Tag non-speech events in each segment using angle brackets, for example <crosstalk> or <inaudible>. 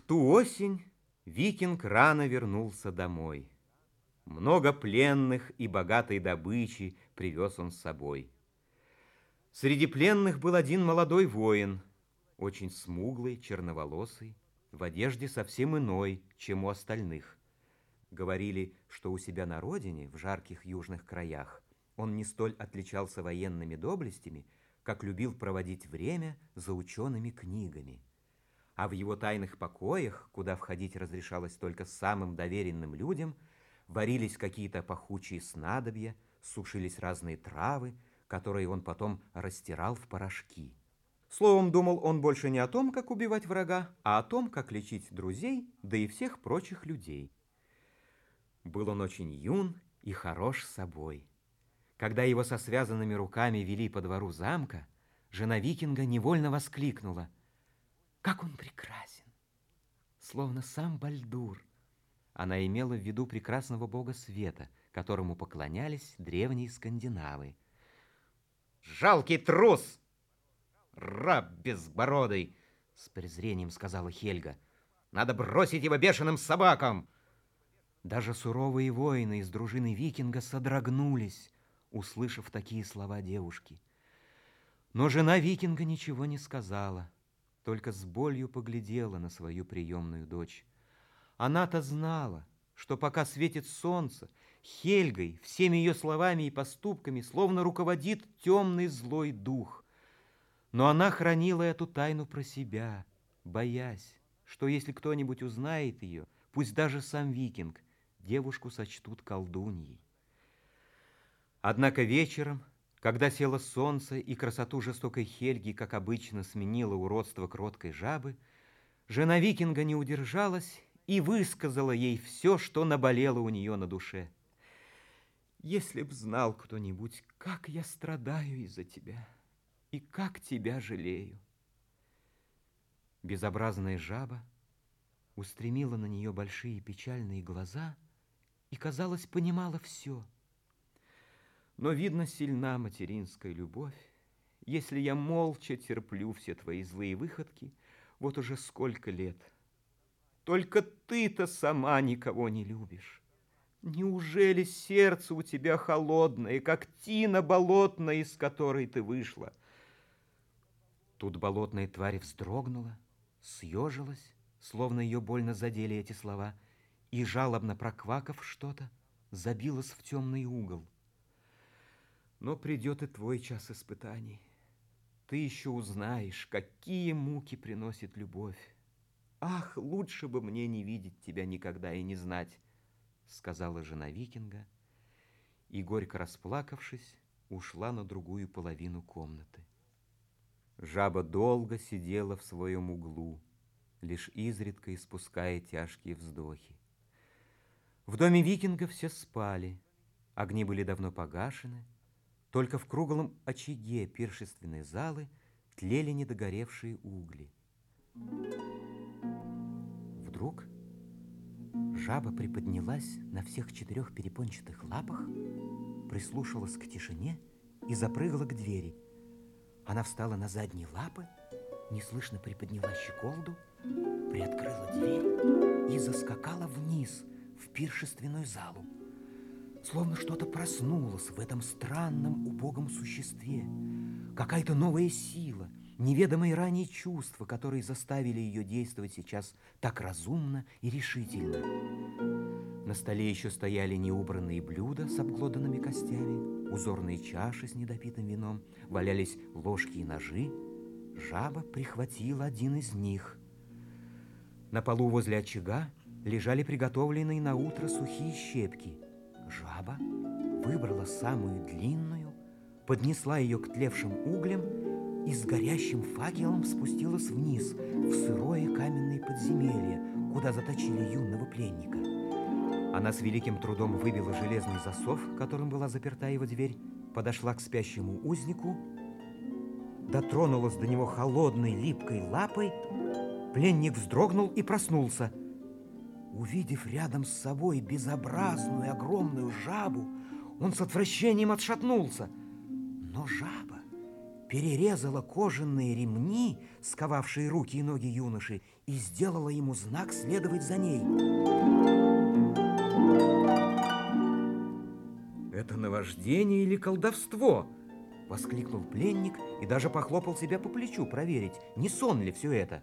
В ту осень викинг рано вернулся домой. Много пленных и богатой добычи привез он с собой. Среди пленных был один молодой воин, очень смуглый, черноволосый, в одежде совсем иной, чем у остальных. Говорили, что у себя на родине, в жарких южных краях, он не столь отличался военными доблестями, как любил проводить время за учеными книгами. А в его тайных покоях, куда входить разрешалось только самым доверенным людям, варились какие-то пахучие снадобья, сушились разные травы, которые он потом растирал в порошки. Словом, думал он больше не о том, как убивать врага, а о том, как лечить друзей, да и всех прочих людей. Был он очень юн и хорош собой. Когда его со связанными руками вели по двору замка, жена викинга невольно воскликнула. «Как он прекрасен! Словно сам Бальдур!» Она имела в виду прекрасного бога света, которому поклонялись древние скандинавы. «Жалкий трус!» раб безбородый, с презрением сказала Хельга. Надо бросить его бешеным собакам. Даже суровые воины из дружины викинга содрогнулись, услышав такие слова девушки. Но жена викинга ничего не сказала, только с болью поглядела на свою приемную дочь. Она-то знала, что пока светит солнце, Хельгой всеми ее словами и поступками словно руководит темный злой дух. Но она хранила эту тайну про себя, боясь, что если кто-нибудь узнает ее, пусть даже сам викинг, девушку сочтут колдуньей. Однако вечером, когда село солнце и красоту жестокой Хельги, как обычно, сменило уродство кроткой жабы, жена викинга не удержалась и высказала ей все, что наболело у нее на душе. «Если б знал кто-нибудь, как я страдаю из-за тебя!» и как тебя жалею. Безобразная жаба устремила на нее большие печальные глаза и, казалось, понимала все. Но, видно, сильна материнская любовь. Если я молча терплю все твои злые выходки, вот уже сколько лет. Только ты-то сама никого не любишь. Неужели сердце у тебя холодное, как тина болотная, из которой ты вышла? Тут болотная тварь вздрогнула, съежилась, словно ее больно задели эти слова, и, жалобно проквакав что-то, забилась в темный угол. Но придет и твой час испытаний. Ты еще узнаешь, какие муки приносит любовь. Ах, лучше бы мне не видеть тебя никогда и не знать, сказала жена викинга, и, горько расплакавшись, ушла на другую половину комнаты. Жаба долго сидела в своем углу, лишь изредка испуская тяжкие вздохи. В доме викинга все спали, огни были давно погашены, только в круглом очаге пиршественной залы тлели недогоревшие угли. Вдруг жаба приподнялась на всех четырех перепончатых лапах, прислушалась к тишине и запрыгала к двери – она встала на задние лапы, неслышно приподняла щеколду, приоткрыла дверь и заскакала вниз в пиршественную залу. Словно что-то проснулось в этом странном убогом существе. Какая-то новая сила, неведомые ранее чувства, которые заставили ее действовать сейчас так разумно и решительно. На столе еще стояли неубранные блюда с обглоданными костями, узорные чаши с недопитым вином, валялись ложки и ножи. Жаба прихватила один из них. На полу возле очага лежали приготовленные на утро сухие щепки. Жаба выбрала самую длинную, поднесла ее к тлевшим углям и с горящим факелом спустилась вниз в сырое каменное подземелье, куда заточили юного пленника. Она с великим трудом выбила железный засов, которым была заперта его дверь, подошла к спящему узнику, дотронулась до него холодной липкой лапой, пленник вздрогнул и проснулся. Увидев рядом с собой безобразную огромную жабу, он с отвращением отшатнулся. Но жаба перерезала кожаные ремни, сковавшие руки и ноги юноши, и сделала ему знак следовать за ней. «Это наваждение или колдовство?» — воскликнул пленник и даже похлопал себя по плечу проверить, не сон ли все это.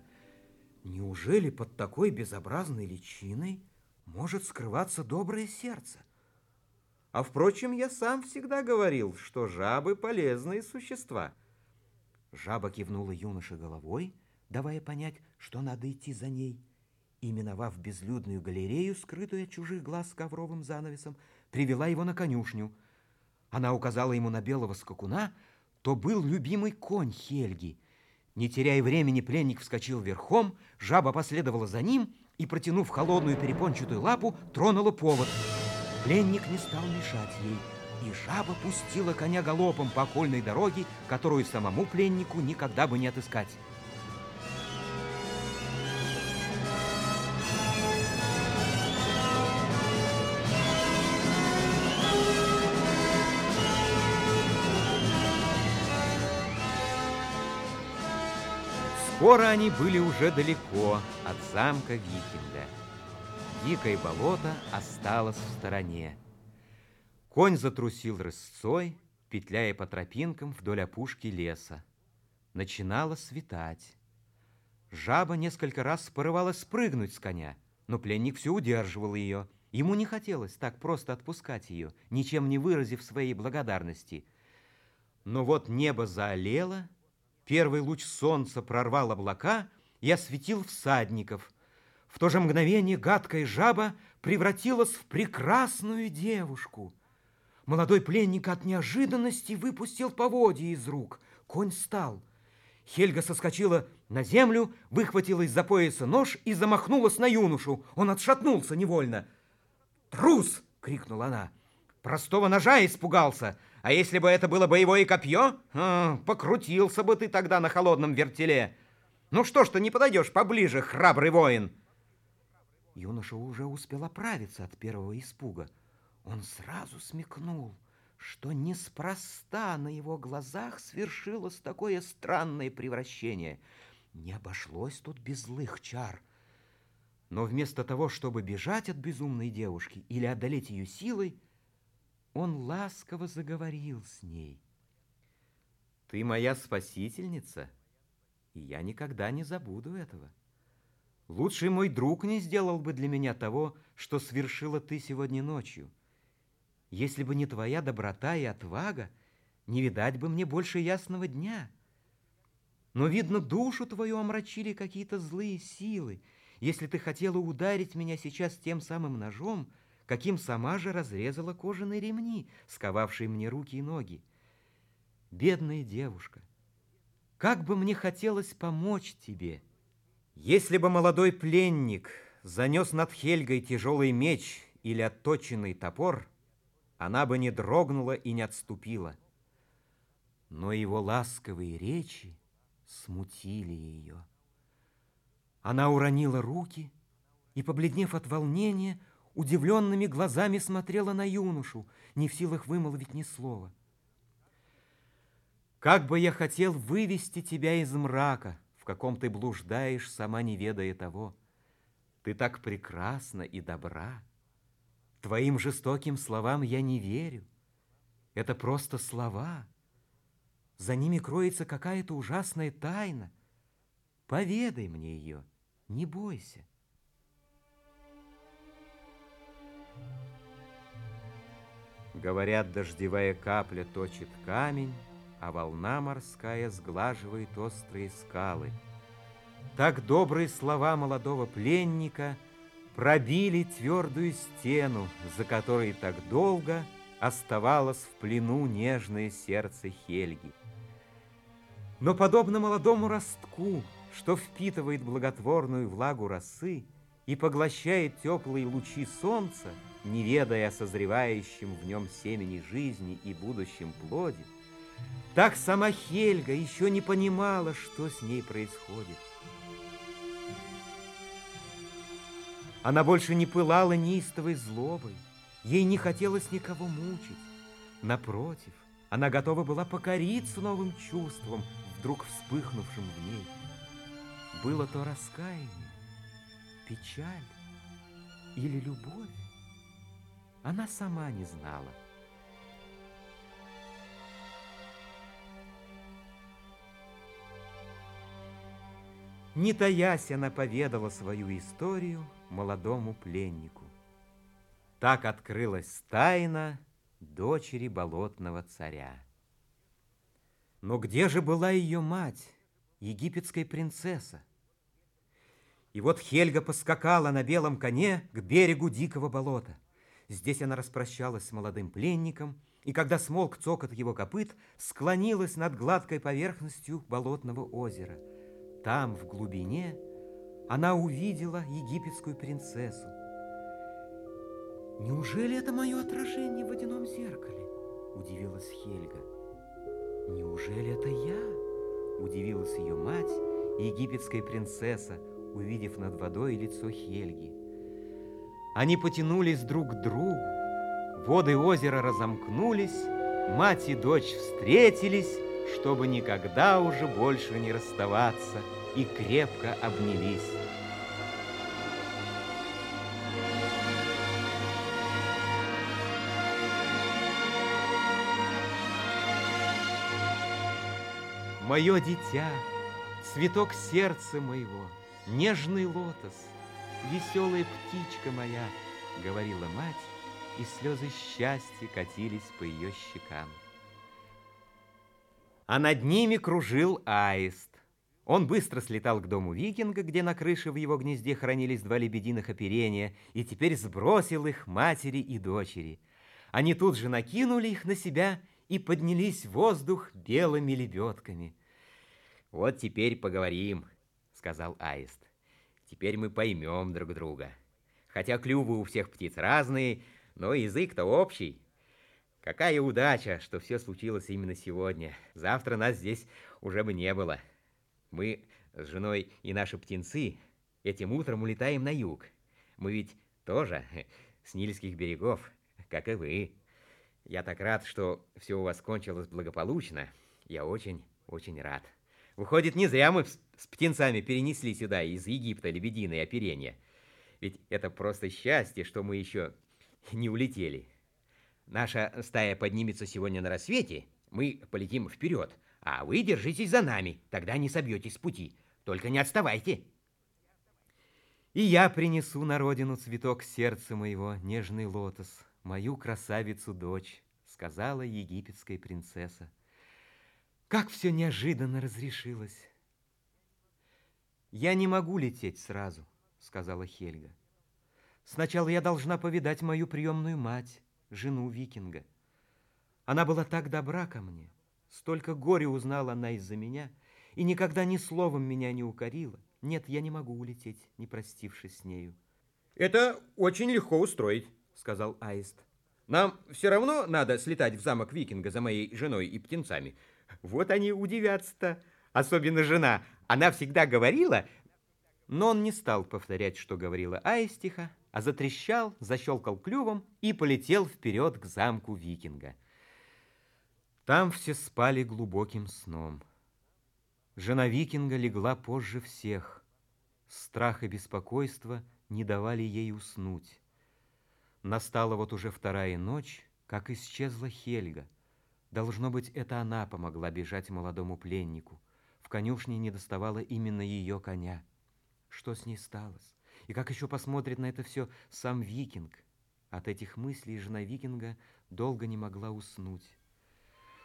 Неужели под такой безобразной личиной может скрываться доброе сердце? А впрочем, я сам всегда говорил, что жабы полезные существа. Жаба кивнула юноше головой, давая понять, что надо идти за ней, и, миновав безлюдную галерею, скрытую от чужих глаз ковровым занавесом, привела его на конюшню. Она указала ему на белого скакуна, то был любимый конь Хельги. Не теряя времени, пленник вскочил верхом, жаба последовала за ним и, протянув холодную перепончатую лапу, тронула повод. Пленник не стал мешать ей, и жаба пустила коня галопом по окольной дороге, которую самому пленнику никогда бы не отыскать. Скоро они были уже далеко от замка Викинга. Дикое болото осталось в стороне. Конь затрусил рысцой, петляя по тропинкам вдоль опушки леса. Начинало светать. Жаба несколько раз порывалась спрыгнуть с коня, но пленник все удерживал ее. Ему не хотелось так просто отпускать ее, ничем не выразив своей благодарности. Но вот небо заолело, Первый луч солнца прорвал облака и осветил всадников. В то же мгновение гадкая жаба превратилась в прекрасную девушку. Молодой пленник от неожиданности выпустил поводья из рук. Конь стал. Хельга соскочила на землю, выхватила из-за пояса нож и замахнулась на юношу. Он отшатнулся невольно. «Трус!» — крикнула она. «Простого ножа испугался!» А если бы это было боевое копье, а, покрутился бы ты тогда на холодном вертеле. Ну что ж ты не подойдешь поближе, храбрый воин?» Юноша уже успел оправиться от первого испуга. Он сразу смекнул, что неспроста на его глазах свершилось такое странное превращение. Не обошлось тут без злых чар. Но вместо того, чтобы бежать от безумной девушки или одолеть ее силой, он ласково заговорил с ней. «Ты моя спасительница, и я никогда не забуду этого. Лучший мой друг не сделал бы для меня того, что свершила ты сегодня ночью. Если бы не твоя доброта и отвага, не видать бы мне больше ясного дня. Но, видно, душу твою омрачили какие-то злые силы. Если ты хотела ударить меня сейчас тем самым ножом, — каким сама же разрезала кожаные ремни, сковавшие мне руки и ноги. Бедная девушка, как бы мне хотелось помочь тебе. Если бы молодой пленник занес над Хельгой тяжелый меч или отточенный топор, она бы не дрогнула и не отступила. Но его ласковые речи смутили ее. Она уронила руки и, побледнев от волнения, удивленными глазами смотрела на юношу, не в силах вымолвить ни слова. «Как бы я хотел вывести тебя из мрака, в каком ты блуждаешь, сама не ведая того. Ты так прекрасна и добра. Твоим жестоким словам я не верю. Это просто слова. За ними кроется какая-то ужасная тайна. Поведай мне ее, не бойся». Говорят, дождевая капля точит камень, а волна морская сглаживает острые скалы. Так добрые слова молодого пленника пробили твердую стену, за которой так долго оставалось в плену нежное сердце Хельги. Но подобно молодому ростку, что впитывает благотворную влагу росы и поглощает теплые лучи солнца, не ведая о в нем семени жизни и будущем плоде, так сама Хельга еще не понимала, что с ней происходит. Она больше не пылала неистовой злобой, ей не хотелось никого мучить. Напротив, Она готова была покориться новым чувством, вдруг вспыхнувшим в ней. Было то раскаяние, печаль или любовь. Она сама не знала. Не таясь, она поведала свою историю молодому пленнику. Так открылась тайна дочери болотного царя. Но где же была ее мать, египетская принцесса? И вот Хельга поскакала на белом коне к берегу дикого болота. Здесь она распрощалась с молодым пленником, и когда смолк цокот его копыт, склонилась над гладкой поверхностью болотного озера – там, в глубине, она увидела египетскую принцессу. «Неужели это мое отражение в водяном зеркале?» – удивилась Хельга. «Неужели это я?» – удивилась ее мать, египетская принцесса, увидев над водой лицо Хельги. Они потянулись друг к другу, воды озера разомкнулись, мать и дочь встретились, чтобы никогда уже больше не расставаться, и крепко обнялись. Мое дитя, цветок сердца моего, нежный лотос, веселая птичка моя, говорила мать, и слезы счастья катились по ее щекам а над ними кружил аист. Он быстро слетал к дому викинга, где на крыше в его гнезде хранились два лебединых оперения, и теперь сбросил их матери и дочери. Они тут же накинули их на себя и поднялись в воздух белыми лебедками. «Вот теперь поговорим», — сказал аист. «Теперь мы поймем друг друга. Хотя клювы у всех птиц разные, но язык-то общий». Какая удача, что все случилось именно сегодня. Завтра нас здесь уже бы не было. Мы с женой и наши птенцы этим утром улетаем на юг. Мы ведь тоже с Нильских берегов, как и вы. Я так рад, что все у вас кончилось благополучно. Я очень, очень рад. Выходит, не зря мы с птенцами перенесли сюда из Египта лебединое оперение. Ведь это просто счастье, что мы еще <laughs> не улетели. Наша стая поднимется сегодня на рассвете, мы полетим вперед, а вы держитесь за нами, тогда не собьетесь с пути. Только не отставайте. И я принесу на родину цветок сердца моего, нежный лотос, мою красавицу-дочь, сказала египетская принцесса. Как все неожиданно разрешилось. Я не могу лететь сразу, сказала Хельга. Сначала я должна повидать мою приемную мать, жену викинга. Она была так добра ко мне, столько горя узнала она из-за меня, и никогда ни словом меня не укорила. Нет, я не могу улететь, не простившись с нею. Это очень легко устроить, сказал Аист. Нам все равно надо слетать в замок викинга за моей женой и птенцами. Вот они удивятся-то, особенно жена. Она всегда говорила... Но он не стал повторять, что говорила Аистиха, а затрещал, защелкал клювом и полетел вперед к замку викинга. Там все спали глубоким сном. Жена викинга легла позже всех. Страх и беспокойство не давали ей уснуть. Настала вот уже вторая ночь, как исчезла Хельга. Должно быть, это она помогла бежать молодому пленнику. В конюшне не доставала именно ее коня. Что с ней сталось? И как еще посмотрит на это все сам викинг? От этих мыслей жена викинга долго не могла уснуть.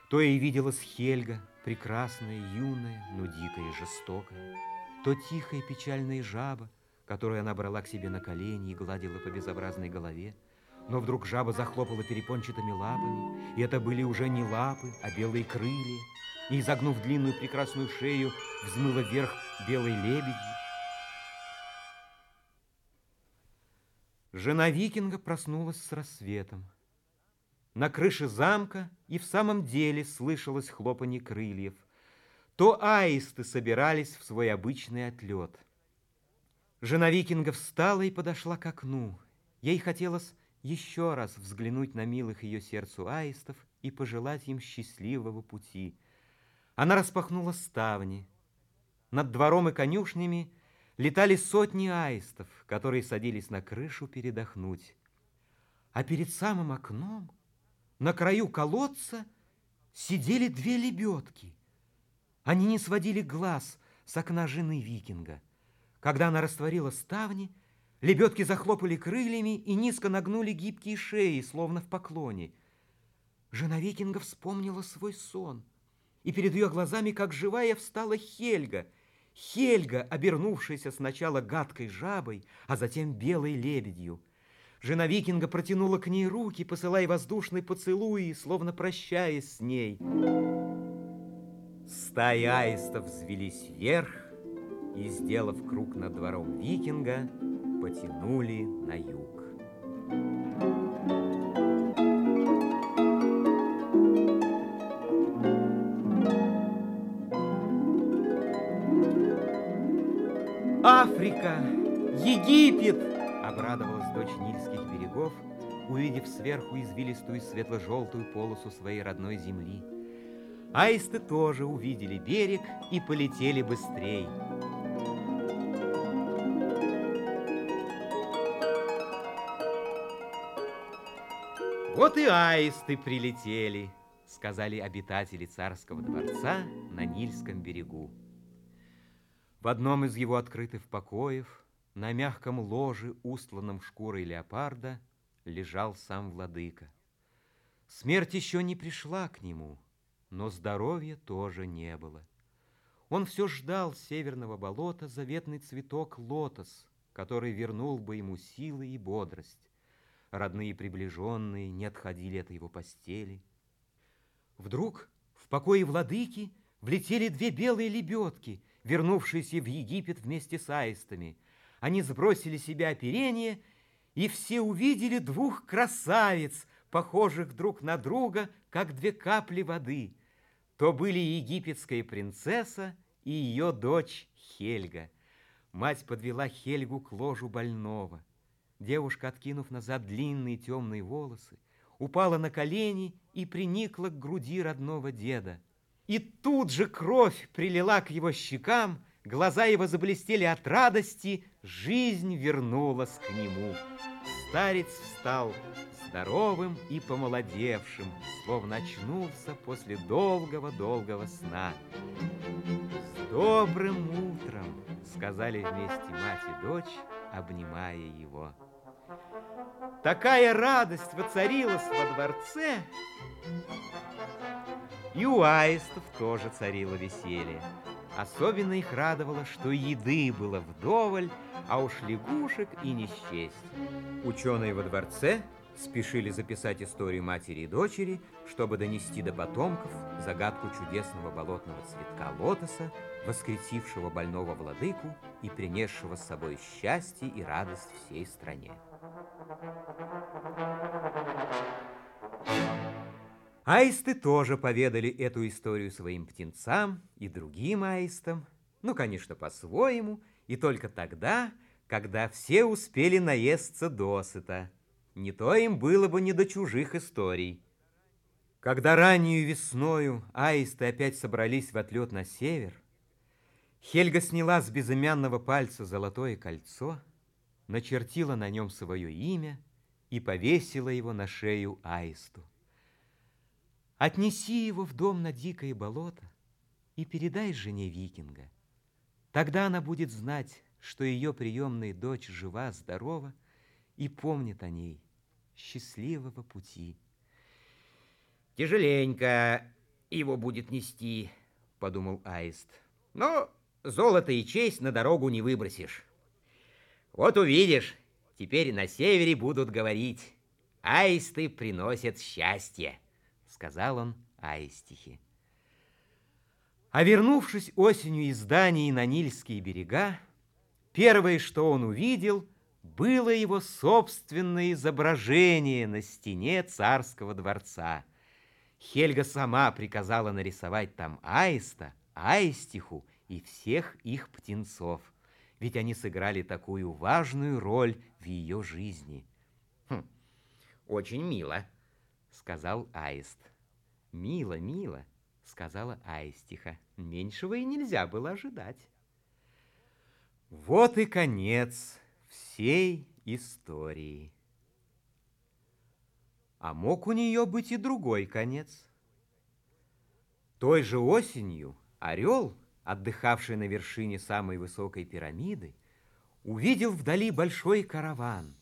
То и виделась Хельга, прекрасная, юная, но дикая и жестокая, то тихая печальная жаба, которую она брала к себе на колени и гладила по безобразной голове, но вдруг жаба захлопала перепончатыми лапами, и это были уже не лапы, а белые крылья, и, изогнув длинную прекрасную шею, взмыла вверх белой лебедью, Жена викинга проснулась с рассветом. На крыше замка и в самом деле слышалось хлопанье крыльев. То аисты собирались в свой обычный отлет. Жена викинга встала и подошла к окну. Ей хотелось еще раз взглянуть на милых ее сердцу аистов и пожелать им счастливого пути. Она распахнула ставни. Над двором и конюшнями летали сотни аистов, которые садились на крышу передохнуть. А перед самым окном, на краю колодца, сидели две лебедки. Они не сводили глаз с окна жены викинга. Когда она растворила ставни, лебедки захлопали крыльями и низко нагнули гибкие шеи, словно в поклоне. Жена викинга вспомнила свой сон, и перед ее глазами, как живая, встала Хельга. Хельга, обернувшаяся сначала гадкой жабой, а затем белой лебедью. Жена викинга протянула к ней руки, посылая воздушные поцелуи, словно прощаясь с ней. Стаи аистов взвелись вверх и, сделав круг над двором викинга, потянули на юг. Африка! Египет! Обрадовалась дочь Нильских берегов, увидев сверху извилистую светло-желтую полосу своей родной земли. Аисты тоже увидели берег и полетели быстрей. Вот и аисты прилетели, сказали обитатели царского дворца на Нильском берегу. В одном из его открытых покоев, на мягком ложе, устланном шкурой леопарда, лежал сам владыка. Смерть еще не пришла к нему, но здоровья тоже не было. Он все ждал северного болота заветный цветок лотос, который вернул бы ему силы и бодрость. Родные приближенные не отходили от его постели. Вдруг в покое владыки влетели две белые лебедки, вернувшиеся в Египет вместе с аистами. Они сбросили себя оперение, и все увидели двух красавиц, похожих друг на друга, как две капли воды — то были египетская принцесса и ее дочь Хельга. Мать подвела Хельгу к ложу больного. Девушка, откинув назад длинные темные волосы, упала на колени и приникла к груди родного деда. И тут же кровь прилила к его щекам, глаза его заблестели от радости, жизнь вернулась к нему. Старец встал, здоровым и помолодевшим, словно очнулся после долгого-долгого сна. «С добрым утром!» — сказали вместе мать и дочь, обнимая его. Такая радость воцарилась во дворце, и у аистов тоже царило веселье. Особенно их радовало, что еды было вдоволь, а уж лягушек и не счесть. Ученые во дворце спешили записать историю матери и дочери, чтобы донести до потомков загадку чудесного болотного цветка лотоса, воскресившего больного владыку и принесшего с собой счастье и радость всей стране. Аисты тоже поведали эту историю своим птенцам и другим аистам, ну, конечно, по-своему, и только тогда, когда все успели наесться досыта – не то им было бы не до чужих историй. Когда раннюю весною аисты опять собрались в отлет на север, Хельга сняла с безымянного пальца золотое кольцо, начертила на нем свое имя и повесила его на шею аисту. Отнеси его в дом на дикое болото и передай жене викинга. Тогда она будет знать, что ее приемная дочь жива, здорова и помнит о ней. Счастливого пути. Тяжеленько его будет нести, подумал Аист. Но золото и честь на дорогу не выбросишь. Вот увидишь, теперь на севере будут говорить, аисты приносят счастье, сказал он Аистихе. А вернувшись осенью из Дании на Нильские берега, первое, что он увидел, было его собственное изображение на стене царского дворца. Хельга сама приказала нарисовать там аиста, аистиху и всех их птенцов, ведь они сыграли такую важную роль в ее жизни. «Хм, очень мило», — сказал аист. Мило, мило, сказала Аистиха. Меньшего и нельзя было ожидать. Вот и конец всей истории. А мог у нее быть и другой конец. Той же осенью орел, отдыхавший на вершине самой высокой пирамиды, увидел вдали большой караван.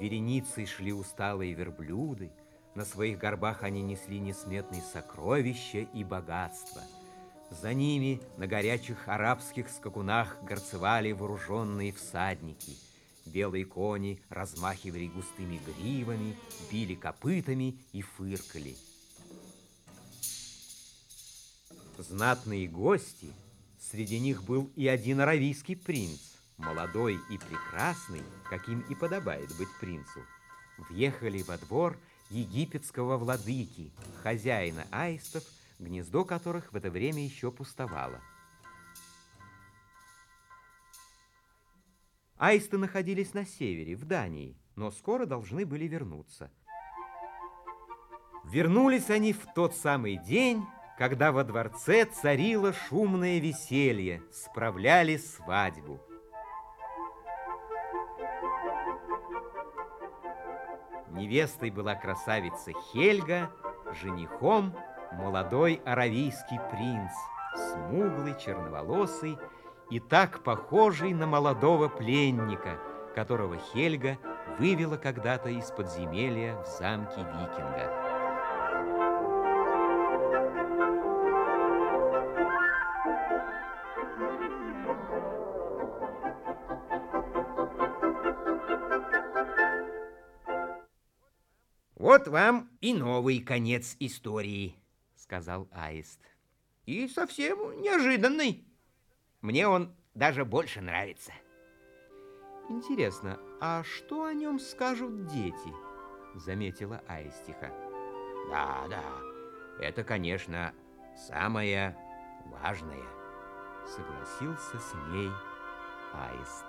Вереницей шли усталые верблюды, на своих горбах они несли несметные сокровища и богатства. За ними на горячих арабских скакунах горцевали вооруженные всадники. Белые кони размахивали густыми гривами, били копытами и фыркали. Знатные гости, среди них был и один аравийский принц, молодой и прекрасный, каким и подобает быть принцу, въехали во двор египетского владыки, хозяина аистов, гнездо которых в это время еще пустовало. Аисты находились на севере, в Дании, но скоро должны были вернуться. Вернулись они в тот самый день, когда во дворце царило шумное веселье, справляли свадьбу. Невестой была красавица Хельга, женихом молодой аравийский принц, смуглый, черноволосый и так похожий на молодого пленника, которого Хельга вывела когда-то из подземелья в замке Викинга. Вам и новый конец истории, сказал Аист. И совсем неожиданный. Мне он даже больше нравится. Интересно, а что о нем скажут дети? Заметила Аистиха. Да, да, это, конечно, самое важное. Согласился с ней Аист.